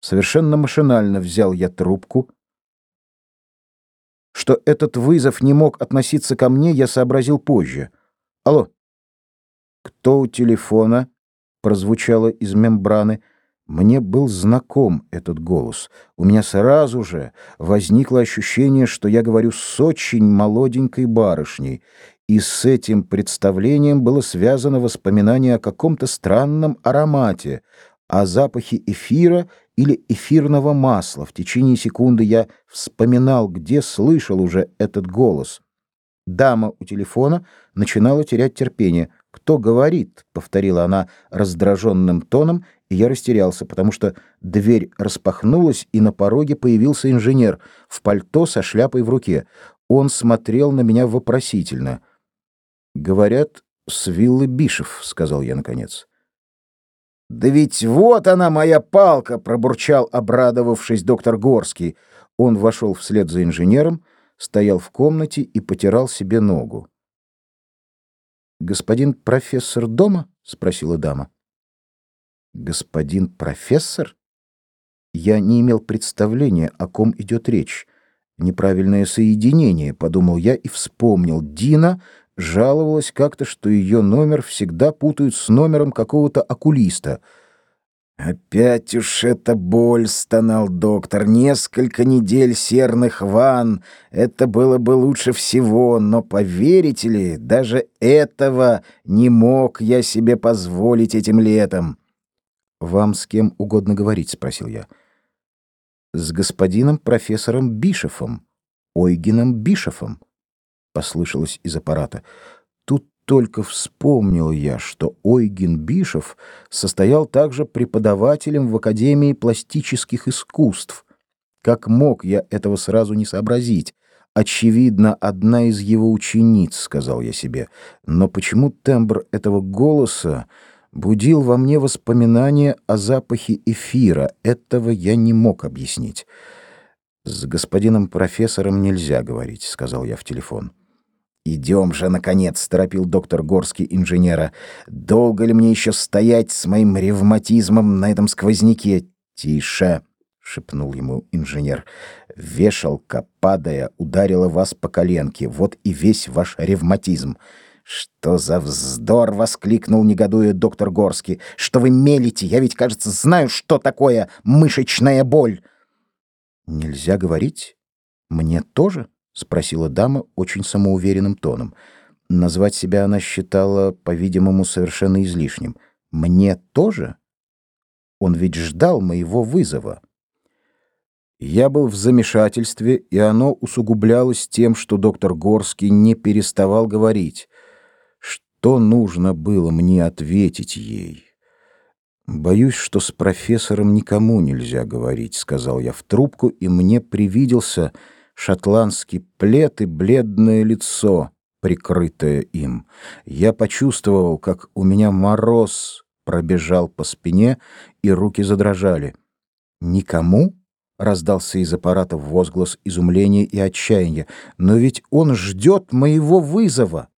Совершенно машинально взял я трубку. Что этот вызов не мог относиться ко мне, я сообразил позже. Алло. Кто у телефона? прозвучало из мембраны. Мне был знаком этот голос. У меня сразу же возникло ощущение, что я говорю с очень молоденькой барышней, и с этим представлением было связано воспоминание о каком-то странном аромате, о запахе эфира или эфирного масла. В течение секунды я вспоминал, где слышал уже этот голос. Дама у телефона начинала терять терпение. «Кто говорит?» — повторила она раздраженным тоном, и я растерялся, потому что дверь распахнулась, и на пороге появился инженер в пальто со шляпой в руке. Он смотрел на меня вопросительно. «Говорят, с виллы Бишев», — сказал я наконец. «Да ведь вот она, моя палка!» — пробурчал, обрадовавшись доктор Горский. Он вошел вслед за инженером, стоял в комнате и потирал себе ногу. «Господин профессор дома?» — спросила дама. «Господин профессор?» Я не имел представления, о ком идет речь. Неправильное соединение, подумал я и вспомнил. Дина жаловалась как-то, что ее номер всегда путают с номером какого-то окулиста. «Опять уж эта боль!» — стонал доктор. «Несколько недель серных ванн. Это было бы лучше всего, но, поверите ли, даже этого не мог я себе позволить этим летом». «Вам с кем угодно говорить?» — спросил я. «С господином профессором Бишефом, Ойгеном Бишефом» послышалось из аппарата. Тут только вспомнил я, что Ойген Бишев состоял также преподавателем в Академии пластических искусств. Как мог я этого сразу не сообразить? Очевидно, одна из его учениц, сказал я себе. Но почему тембр этого голоса будил во мне воспоминания о запахе эфира? Этого я не мог объяснить. С господином профессором нельзя говорить, сказал я в телефон. «Идем же, наконец!» — торопил доктор Горский инженера. «Долго ли мне еще стоять с моим ревматизмом на этом сквозняке?» «Тише!» — шепнул ему инженер. «Вешалка, падая, ударила вас по коленке. Вот и весь ваш ревматизм». «Что за вздор!» — воскликнул, негодуя доктор Горский. «Что вы мелите? Я ведь, кажется, знаю, что такое мышечная боль!» «Нельзя говорить? Мне тоже?» — спросила дама очень самоуверенным тоном. Назвать себя она считала, по-видимому, совершенно излишним. «Мне тоже?» Он ведь ждал моего вызова. Я был в замешательстве, и оно усугублялось тем, что доктор Горский не переставал говорить. Что нужно было мне ответить ей? «Боюсь, что с профессором никому нельзя говорить», — сказал я в трубку, и мне привиделся шотландский плед и бледное лицо, прикрытое им. Я почувствовал, как у меня мороз пробежал по спине, и руки задрожали. «Никому?» — раздался из аппарата возглас изумления и отчаяния. «Но ведь он ждет моего вызова!»